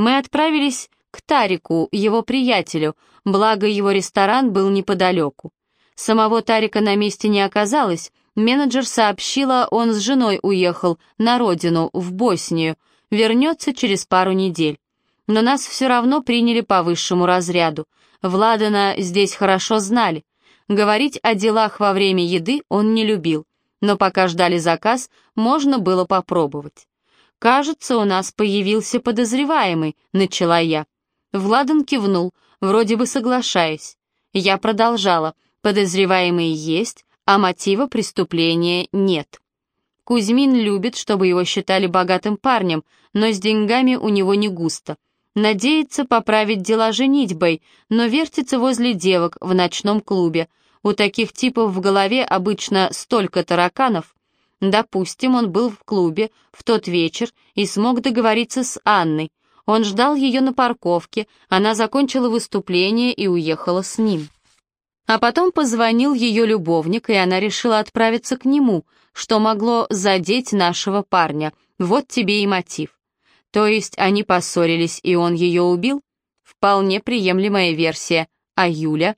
Мы отправились к Тарику, его приятелю, благо его ресторан был неподалеку. Самого Тарика на месте не оказалось, менеджер сообщила, он с женой уехал на родину, в Боснию, вернется через пару недель. Но нас все равно приняли по высшему разряду. Владана здесь хорошо знали. Говорить о делах во время еды он не любил, но пока ждали заказ, можно было попробовать. «Кажется, у нас появился подозреваемый», — начала я. Владан кивнул, вроде бы соглашаясь. Я продолжала. Подозреваемый есть, а мотива преступления нет. Кузьмин любит, чтобы его считали богатым парнем, но с деньгами у него не густо. Надеется поправить дела женитьбой, но вертится возле девок в ночном клубе. У таких типов в голове обычно столько тараканов. Допустим, он был в клубе в тот вечер и смог договориться с Анной. Он ждал ее на парковке, она закончила выступление и уехала с ним. А потом позвонил ее любовник, и она решила отправиться к нему, что могло задеть нашего парня. Вот тебе и мотив. То есть они поссорились, и он ее убил? Вполне приемлемая версия. А Юля?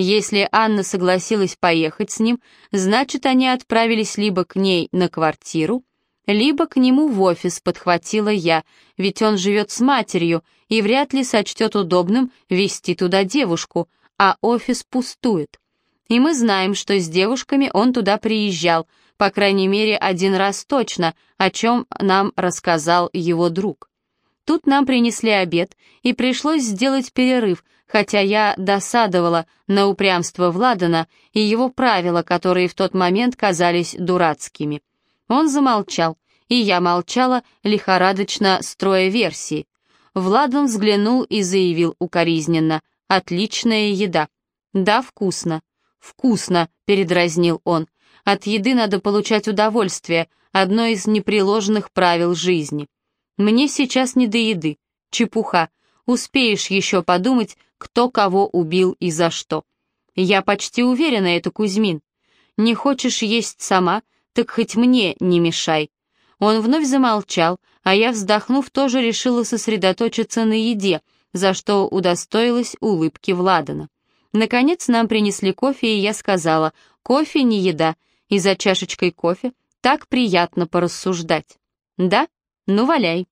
Если Анна согласилась поехать с ним, значит, они отправились либо к ней на квартиру, либо к нему в офис, подхватила я, ведь он живет с матерью и вряд ли сочтет удобным вести туда девушку, а офис пустует. И мы знаем, что с девушками он туда приезжал, по крайней мере, один раз точно, о чем нам рассказал его друг. Тут нам принесли обед, и пришлось сделать перерыв, хотя я досадовала на упрямство Владана и его правила, которые в тот момент казались дурацкими. Он замолчал, и я молчала, лихорадочно строя версии. Владан взглянул и заявил укоризненно, «Отличная еда». «Да, вкусно». «Вкусно», — передразнил он. «От еды надо получать удовольствие, одно из непреложных правил жизни. Мне сейчас не до еды. Чепуха. Успеешь еще подумать, кто кого убил и за что. Я почти уверена, это Кузьмин. Не хочешь есть сама, так хоть мне не мешай». Он вновь замолчал, а я, вздохнув, тоже решила сосредоточиться на еде, за что удостоилась улыбки Владана. Наконец нам принесли кофе, и я сказала, кофе не еда, и за чашечкой кофе так приятно порассуждать. Да? Ну, валяй.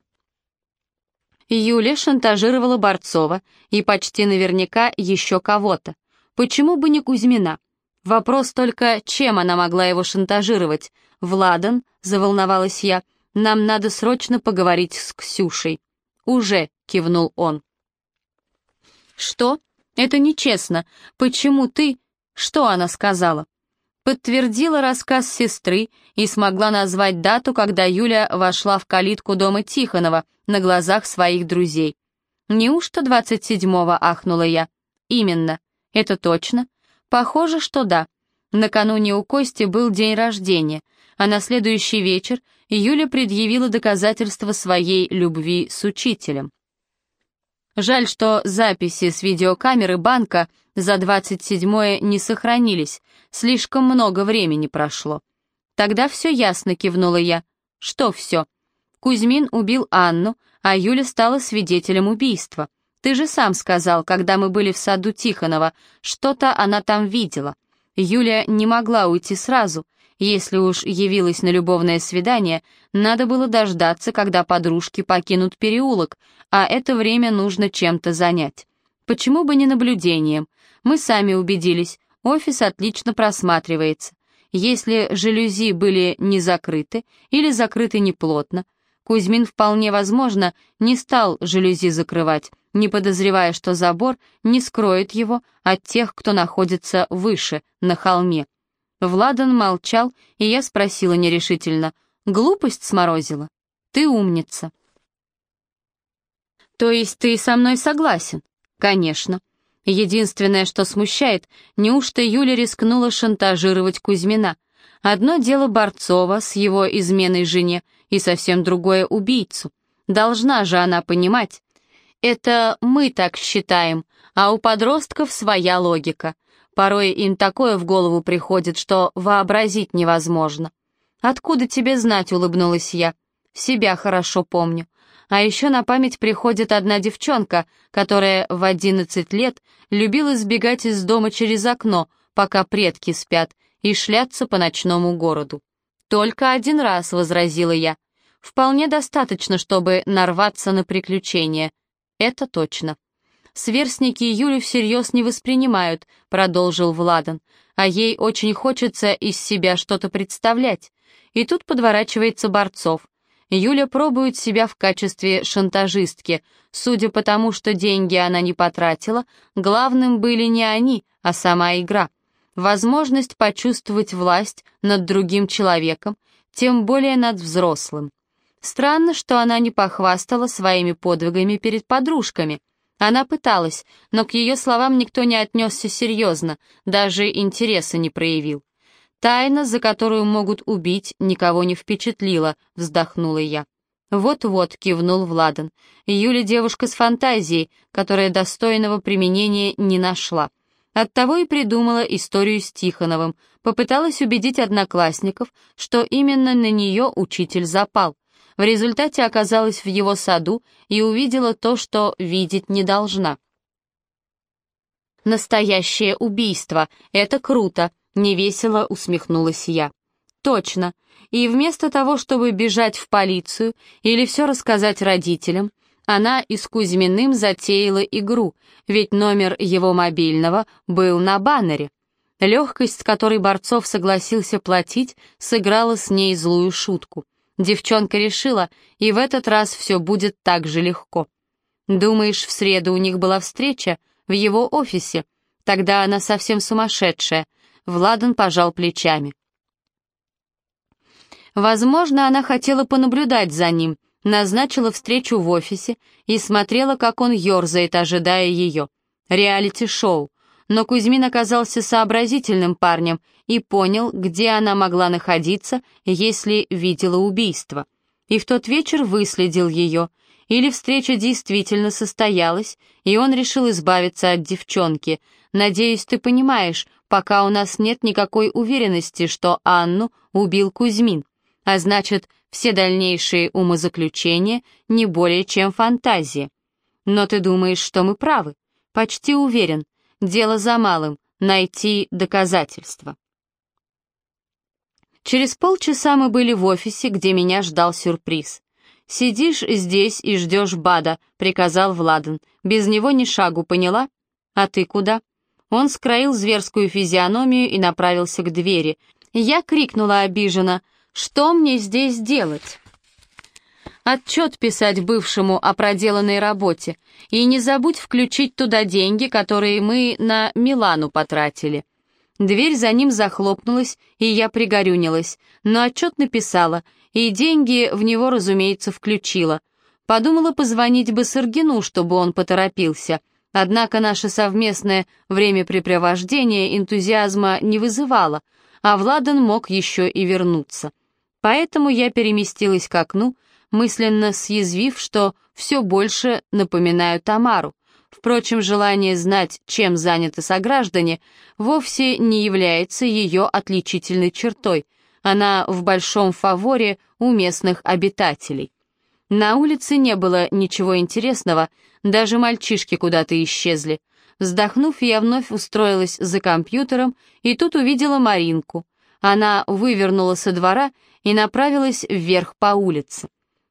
Юля шантажировала Борцова и почти наверняка еще кого-то. Почему бы не Кузьмина? Вопрос только, чем она могла его шантажировать? «Владан», — заволновалась я, — «нам надо срочно поговорить с Ксюшей». «Уже», — кивнул он. «Что? Это нечестно. Почему ты...» «Что она сказала?» Подтвердила рассказ сестры и смогла назвать дату, когда Юля вошла в калитку дома Тихонова на глазах своих друзей. «Неужто 27-го?» — ахнула я. «Именно. Это точно?» Похоже, что да. Накануне у Кости был день рождения, а на следующий вечер Юля предъявила доказательства своей любви с учителем. Жаль, что записи с видеокамеры банка за 27-е не сохранились, слишком много времени прошло. Тогда все ясно, кивнула я. Что все? Кузьмин убил Анну, а Юля стала свидетелем убийства. Ты же сам сказал, когда мы были в саду Тихонова, что-то она там видела. Юля не могла уйти сразу. Если уж явилась на любовное свидание, надо было дождаться, когда подружки покинут переулок, а это время нужно чем-то занять. Почему бы не наблюдением? Мы сами убедились, офис отлично просматривается. Если жалюзи были не закрыты или закрыты неплотно, Кузьмин вполне возможно не стал жалюзи закрывать, не подозревая, что забор не скроет его от тех, кто находится выше, на холме. Владан молчал, и я спросила нерешительно, «Глупость сморозила? Ты умница». «То есть ты со мной согласен?» «Конечно. Единственное, что смущает, неужто Юля рискнула шантажировать Кузьмина? Одно дело Борцова с его изменой жене, и совсем другое убийцу. Должна же она понимать. Это мы так считаем, а у подростков своя логика. Порой им такое в голову приходит, что вообразить невозможно. «Откуда тебе знать?» — улыбнулась я. «Себя хорошо помню. А еще на память приходит одна девчонка, которая в 11 лет любила сбегать из дома через окно, пока предки спят, и шляться по ночному городу. «Только один раз», — возразила я. «Вполне достаточно, чтобы нарваться на приключения». «Это точно». «Сверстники Юлю всерьез не воспринимают», — продолжил Владан, «а ей очень хочется из себя что-то представлять. И тут подворачивается Борцов. Юля пробует себя в качестве шантажистки. Судя по тому, что деньги она не потратила, главным были не они, а сама игра. Возможность почувствовать власть над другим человеком, тем более над взрослым. Странно, что она не похвастала своими подвигами перед подружками. Она пыталась, но к ее словам никто не отнесся серьезно, даже интереса не проявил. Тайна, за которую могут убить, никого не впечатлила, вздохнула я. Вот-вот, кивнул Владан. Юля девушка с фантазией, которая достойного применения не нашла. Оттого и придумала историю с Тихоновым, попыталась убедить одноклассников, что именно на нее учитель запал. В результате оказалась в его саду и увидела то, что видеть не должна. «Настоящее убийство! Это круто!» Невесело усмехнулась я. Точно. И вместо того, чтобы бежать в полицию или все рассказать родителям, она и с Кузьминым затеяла игру, ведь номер его мобильного был на баннере. Легкость, с которой Борцов согласился платить, сыграла с ней злую шутку. Девчонка решила, и в этот раз все будет так же легко. Думаешь, в среду у них была встреча? В его офисе? Тогда она совсем сумасшедшая. Владан пожал плечами. Возможно, она хотела понаблюдать за ним, назначила встречу в офисе и смотрела, как он ерзает, ожидая ее. Реалити-шоу. Но Кузьмин оказался сообразительным парнем и понял, где она могла находиться, если видела убийство. И в тот вечер выследил ее. Или встреча действительно состоялась, и он решил избавиться от девчонки. Надеюсь, ты понимаешь, пока у нас нет никакой уверенности, что Анну убил Кузьмин, а значит, все дальнейшие умозаключения не более чем фантазия. Но ты думаешь, что мы правы? Почти уверен. Дело за малым — найти доказательства. Через полчаса мы были в офисе, где меня ждал сюрприз. «Сидишь здесь и ждешь Бада», — приказал Владан. «Без него ни шагу, поняла? А ты куда?» Он скроил зверскую физиономию и направился к двери. Я крикнула обиженно, «Что мне здесь делать?» Отчет писать бывшему о проделанной работе. И не забудь включить туда деньги, которые мы на Милану потратили. Дверь за ним захлопнулась, и я пригорюнилась, но отчет написала, и деньги в него, разумеется, включила. Подумала позвонить бы Саргину, чтобы он поторопился — Однако наше совместное времяпрепровождение энтузиазма не вызывало, а Владан мог еще и вернуться. Поэтому я переместилась к окну, мысленно съязвив, что все больше напоминаю Тамару. Впрочем, желание знать, чем заняты сограждане, вовсе не является ее отличительной чертой. Она в большом фаворе у местных обитателей. На улице не было ничего интересного, даже мальчишки куда-то исчезли. Вздохнув, я вновь устроилась за компьютером и тут увидела Маринку. Она вывернула со двора и направилась вверх по улице.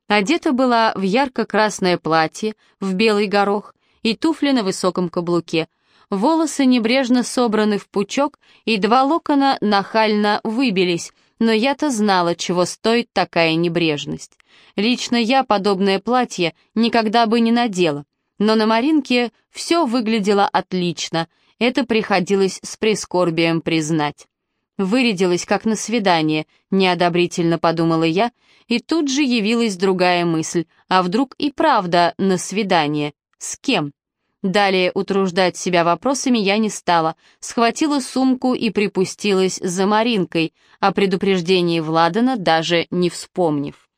Одета была в ярко-красное платье, в белый горох и туфли на высоком каблуке. Волосы небрежно собраны в пучок, и два локона нахально выбились, но я-то знала, чего стоит такая небрежность. Лично я подобное платье никогда бы не надела, но на Маринке все выглядело отлично, это приходилось с прискорбием признать. Вырядилась как на свидание, неодобрительно подумала я, и тут же явилась другая мысль, а вдруг и правда на свидание? С кем? Далее утруждать себя вопросами я не стала, схватила сумку и припустилась за Маринкой, о предупреждении Владана даже не вспомнив.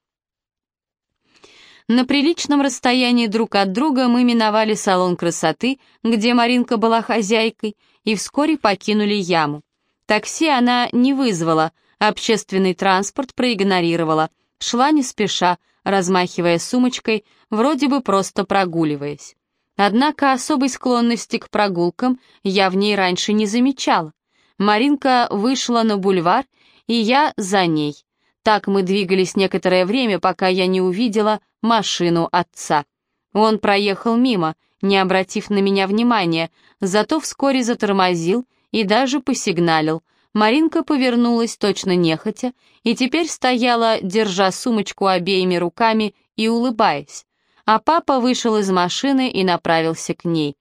На приличном расстоянии друг от друга мы миновали салон красоты, где Маринка была хозяйкой, и вскоре покинули яму. Такси она не вызвала, общественный транспорт проигнорировала, шла не спеша, размахивая сумочкой, вроде бы просто прогуливаясь. Однако особой склонности к прогулкам я в ней раньше не замечала. Маринка вышла на бульвар, и я за ней. Так мы двигались некоторое время, пока я не увидела машину отца. Он проехал мимо, не обратив на меня внимания, зато вскоре затормозил и даже посигналил. Маринка повернулась точно нехотя и теперь стояла, держа сумочку обеими руками и улыбаясь. А папа вышел из машины и направился к ней.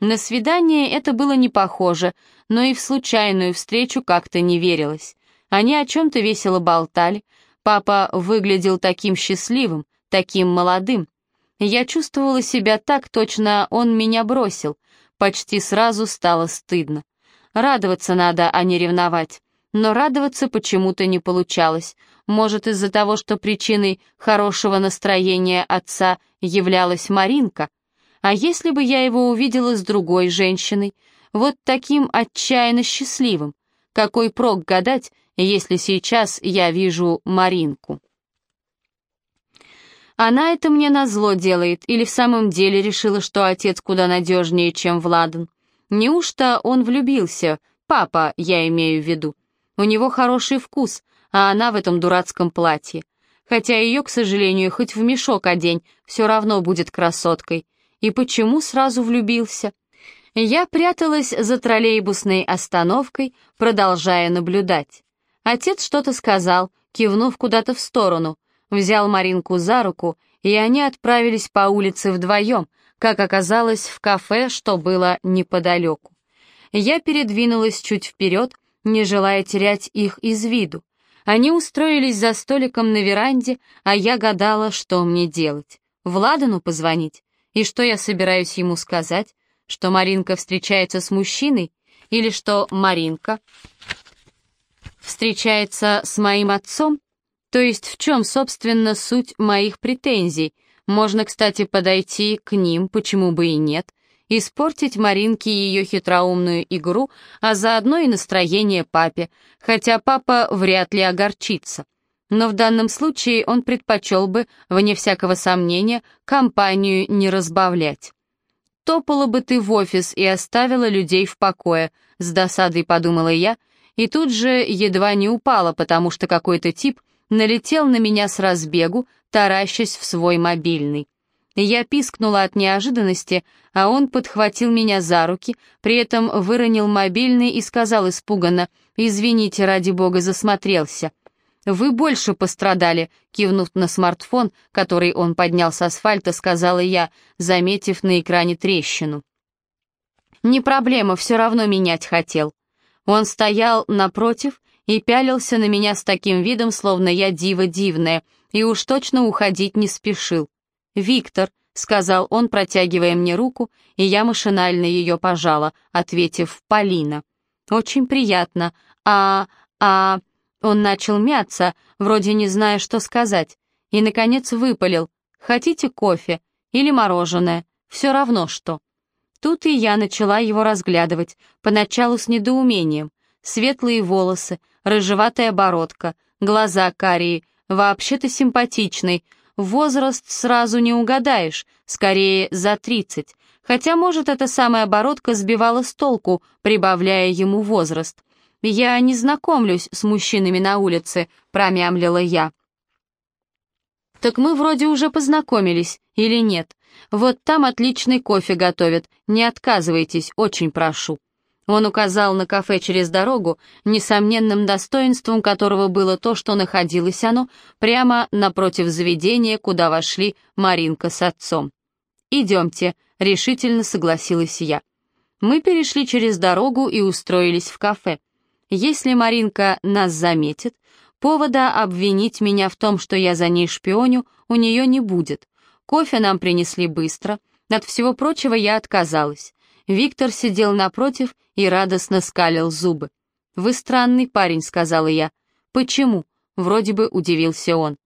На свидание это было не похоже, но и в случайную встречу как-то не верилось. Они о чем-то весело болтали. Папа выглядел таким счастливым, таким молодым. Я чувствовала себя так, точно он меня бросил. Почти сразу стало стыдно. Радоваться надо, а не ревновать. Но радоваться почему-то не получалось. Может, из-за того, что причиной хорошего настроения отца являлась Маринка? А если бы я его увидела с другой женщиной, вот таким отчаянно счастливым? Какой прок гадать, если сейчас я вижу Маринку. Она это мне назло делает или в самом деле решила, что отец куда надежнее, чем Владан? Неужто он влюбился? Папа, я имею в виду. У него хороший вкус, а она в этом дурацком платье. Хотя ее, к сожалению, хоть в мешок одень, все равно будет красоткой. И почему сразу влюбился? Я пряталась за троллейбусной остановкой, продолжая наблюдать. Отец что-то сказал, кивнув куда-то в сторону, взял Маринку за руку, и они отправились по улице вдвоем, как оказалось, в кафе, что было неподалеку. Я передвинулась чуть вперед, не желая терять их из виду. Они устроились за столиком на веранде, а я гадала, что мне делать. Владану позвонить? И что я собираюсь ему сказать? Что Маринка встречается с мужчиной? Или что Маринка встречается с моим отцом? То есть в чем, собственно, суть моих претензий? Можно, кстати, подойти к ним, почему бы и нет, испортить Маринке ее хитроумную игру, а заодно и настроение папе, хотя папа вряд ли огорчится. Но в данном случае он предпочел бы, вне всякого сомнения, компанию не разбавлять. «Топала бы ты в офис и оставила людей в покое», — с досадой подумала я, и тут же едва не упала, потому что какой-то тип налетел на меня с разбегу, таращась в свой мобильный. Я пискнула от неожиданности, а он подхватил меня за руки, при этом выронил мобильный и сказал испуганно, «Извините, ради бога, засмотрелся». «Вы больше пострадали», — кивнув на смартфон, который он поднял с асфальта, сказала я, заметив на экране трещину. «Не проблема, все равно менять хотел». Он стоял напротив и пялился на меня с таким видом, словно я дива дивная, и уж точно уходить не спешил. «Виктор», — сказал он, протягивая мне руку, и я машинально ее пожала, ответив «Полина». «Очень приятно. А... а...» Он начал мяться, вроде не зная, что сказать, и, наконец, выпалил. «Хотите кофе? Или мороженое? Все равно что». Тут и я начала его разглядывать, поначалу с недоумением. Светлые волосы, рыжеватая бородка, глаза карие, вообще-то симпатичный. Возраст сразу не угадаешь, скорее за тридцать. Хотя, может, эта самая бородка сбивала с толку, прибавляя ему возраст. «Я не знакомлюсь с мужчинами на улице», — промямлила я. «Так мы вроде уже познакомились, или нет? Вот там отличный кофе готовят, не отказывайтесь, очень прошу». Он указал на кафе через дорогу, несомненным достоинством которого было то, что находилось оно прямо напротив заведения, куда вошли Маринка с отцом. «Идемте», — решительно согласилась я. Мы перешли через дорогу и устроились в кафе. Если Маринка нас заметит, повода обвинить меня в том, что я за ней шпионю, у нее не будет. Кофе нам принесли быстро, от всего прочего я отказалась. Виктор сидел напротив и радостно скалил зубы. «Вы странный парень», — сказала я. «Почему?» — вроде бы удивился он.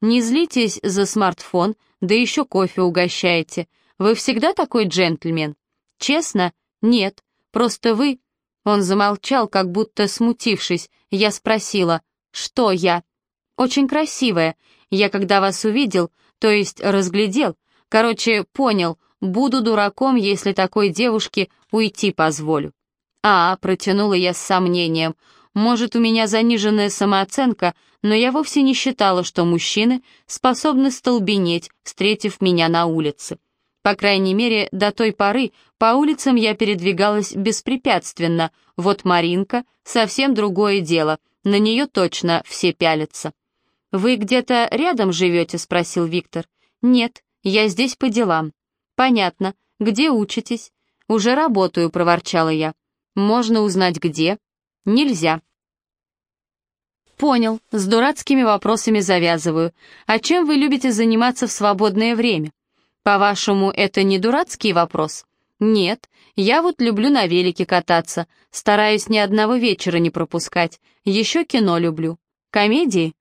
«Не злитесь за смартфон, да еще кофе угощаете. Вы всегда такой джентльмен?» «Честно? Нет. Просто вы...» Он замолчал, как будто смутившись. Я спросила, «Что я?» «Очень красивая. Я когда вас увидел, то есть разглядел, Короче, понял, буду дураком, если такой девушке уйти позволю. А, протянула я с сомнением, может, у меня заниженная самооценка, но я вовсе не считала, что мужчины способны столбенеть, встретив меня на улице. По крайней мере, до той поры по улицам я передвигалась беспрепятственно, вот Маринка — совсем другое дело, на нее точно все пялятся. «Вы где-то рядом живете?» — спросил Виктор. «Нет, я здесь по делам». «Понятно. Где учитесь?» «Уже работаю», — проворчала я. «Можно узнать, где?» «Нельзя». «Понял, с дурацкими вопросами завязываю. А чем вы любите заниматься в свободное время?» «По-вашему, это не дурацкий вопрос?» «Нет, я вот люблю на велике кататься, стараюсь ни одного вечера не пропускать, еще кино люблю. Комедии?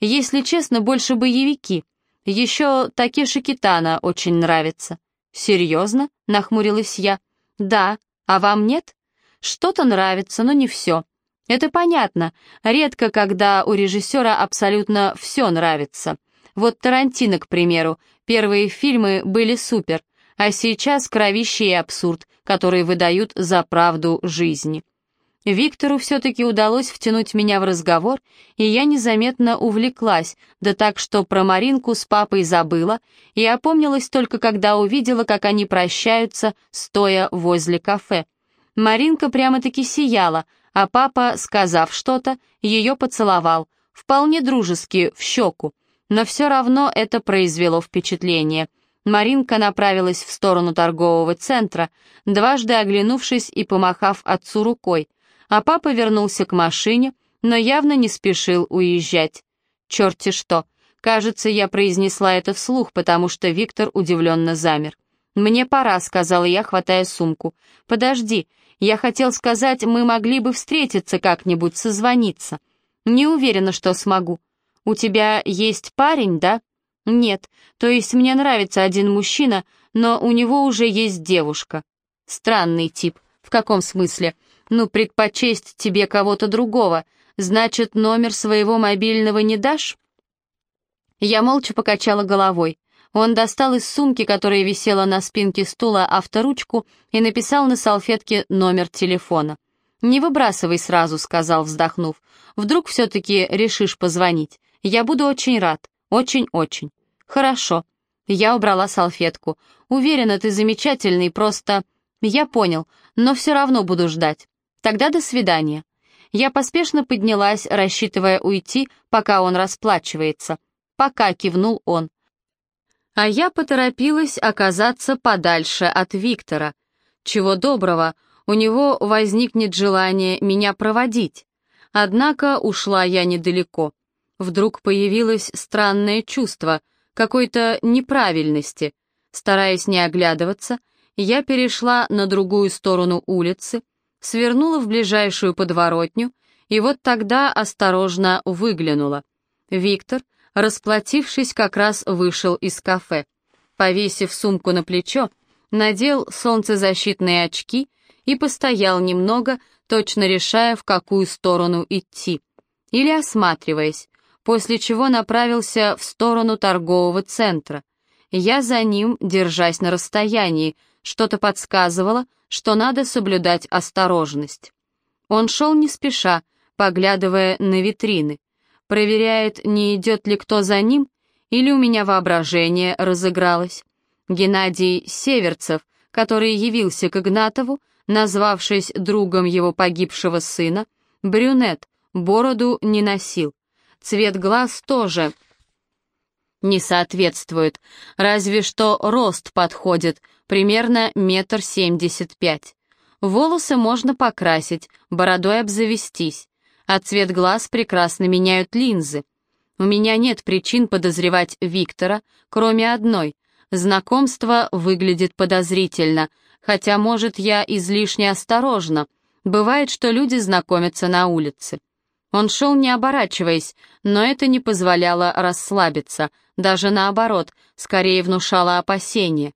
Если честно, больше боевики. Еще Такеши Китана очень нравится». «Серьезно?» — нахмурилась я. «Да, а вам нет?» «Что-то нравится, но не все. Это понятно, редко, когда у режиссера абсолютно все нравится. Вот Тарантино, к примеру, первые фильмы были супер, а сейчас кровище и абсурд, которые выдают за правду жизни. Виктору все-таки удалось втянуть меня в разговор, и я незаметно увлеклась, да так, что про Маринку с папой забыла, и опомнилась только когда увидела, как они прощаются, стоя возле кафе. Маринка прямо-таки сияла, а папа, сказав что-то, ее поцеловал, вполне дружески, в щеку, но все равно это произвело впечатление. Маринка направилась в сторону торгового центра, дважды оглянувшись и помахав отцу рукой, а папа вернулся к машине, но явно не спешил уезжать. Черти что! Кажется, я произнесла это вслух, потому что Виктор удивленно замер. «Мне пора», — сказала я, хватая сумку. «Подожди, я хотел сказать, мы могли бы встретиться как-нибудь, созвониться. Не уверена, что смогу. У тебя есть парень, да?» «Нет, то есть мне нравится один мужчина, но у него уже есть девушка». «Странный тип. В каком смысле?» «Ну, предпочесть тебе кого-то другого. Значит, номер своего мобильного не дашь?» Я молча покачала головой. Он достал из сумки, которая висела на спинке стула, авторучку и написал на салфетке номер телефона. «Не выбрасывай сразу», — сказал, вздохнув. «Вдруг все-таки решишь позвонить. Я буду очень рад. Очень-очень». «Хорошо». Я убрала салфетку. «Уверена, ты замечательный, просто...» «Я понял, но все равно буду ждать. Тогда до свидания». Я поспешно поднялась, рассчитывая уйти, пока он расплачивается. «Пока», — кивнул он. А я поторопилась оказаться подальше от Виктора. Чего доброго, у него возникнет желание меня проводить. Однако ушла я недалеко. Вдруг появилось странное чувство — какой-то неправильности. Стараясь не оглядываться, я перешла на другую сторону улицы, свернула в ближайшую подворотню и вот тогда осторожно выглянула. Виктор, расплатившись, как раз вышел из кафе. Повесив сумку на плечо, надел солнцезащитные очки и постоял немного, точно решая, в какую сторону идти. Или осматриваясь, после чего направился в сторону торгового центра. Я за ним, держась на расстоянии, что-то подсказывало, что надо соблюдать осторожность. Он шел не спеша, поглядывая на витрины, проверяет, не идет ли кто за ним, или у меня воображение разыгралось. Геннадий Северцев, который явился к Игнатову, назвавшись другом его погибшего сына, брюнет, бороду не носил. Цвет глаз тоже не соответствует, разве что рост подходит, примерно метр семьдесят пять. Волосы можно покрасить, бородой обзавестись, а цвет глаз прекрасно меняют линзы. У меня нет причин подозревать Виктора, кроме одной. Знакомство выглядит подозрительно, хотя, может, я излишне осторожна. Бывает, что люди знакомятся на улице. Он шел не оборачиваясь, но это не позволяло расслабиться, даже наоборот, скорее внушало опасение.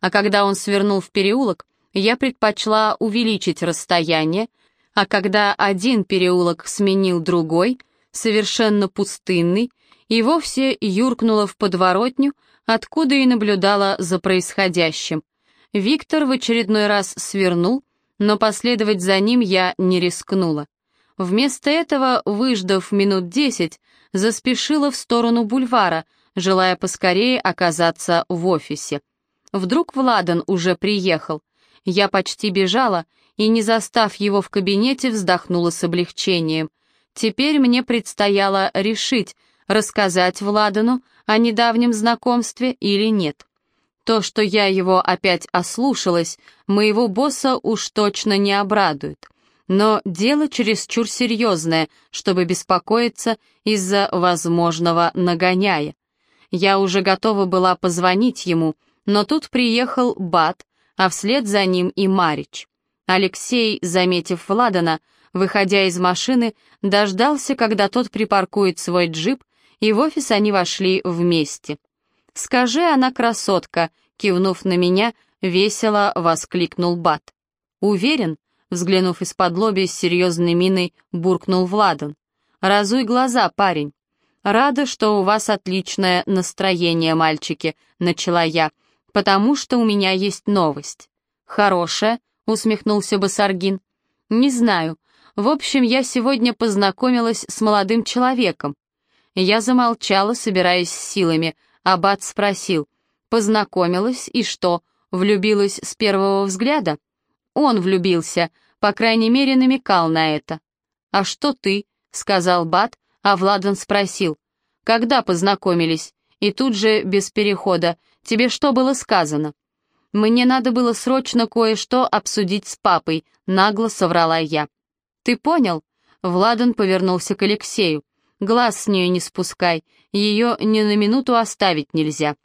А когда он свернул в переулок, я предпочла увеличить расстояние, а когда один переулок сменил другой, совершенно пустынный, и вовсе юркнула в подворотню, откуда и наблюдала за происходящим. Виктор в очередной раз свернул, но последовать за ним я не рискнула. Вместо этого, выждав минут десять, заспешила в сторону бульвара, желая поскорее оказаться в офисе. Вдруг Владан уже приехал. Я почти бежала и, не застав его в кабинете, вздохнула с облегчением. Теперь мне предстояло решить, рассказать Владану о недавнем знакомстве или нет. То, что я его опять ослушалась, моего босса уж точно не обрадует. Но дело чересчур серьезное, чтобы беспокоиться из-за возможного нагоняя. Я уже готова была позвонить ему, но тут приехал Бат, а вслед за ним и Марич. Алексей, заметив Владана, выходя из машины, дождался, когда тот припаркует свой джип, и в офис они вошли вместе. «Скажи, она красотка», — кивнув на меня, весело воскликнул Бат. «Уверен?» — взглянув из-под лоби с серьезной миной, буркнул Владан. «Разуй глаза, парень». «Рада, что у вас отличное настроение, мальчики», — начала я, «потому что у меня есть новость». «Хорошая», — усмехнулся Басаргин. «Не знаю. В общем, я сегодня познакомилась с молодым человеком». Я замолчала, собираясь с силами. Аббат спросил, «Познакомилась и что, влюбилась с первого взгляда?» Он влюбился, по крайней мере, намекал на это. «А что ты?» — сказал Бат, а Владан спросил, «Когда познакомились?» И тут же, без перехода, «Тебе что было сказано?» «Мне надо было срочно кое-что обсудить с папой», — нагло соврала я. «Ты понял?» — Владан повернулся к Алексею. «Глаз с нее не спускай, ее ни на минуту оставить нельзя».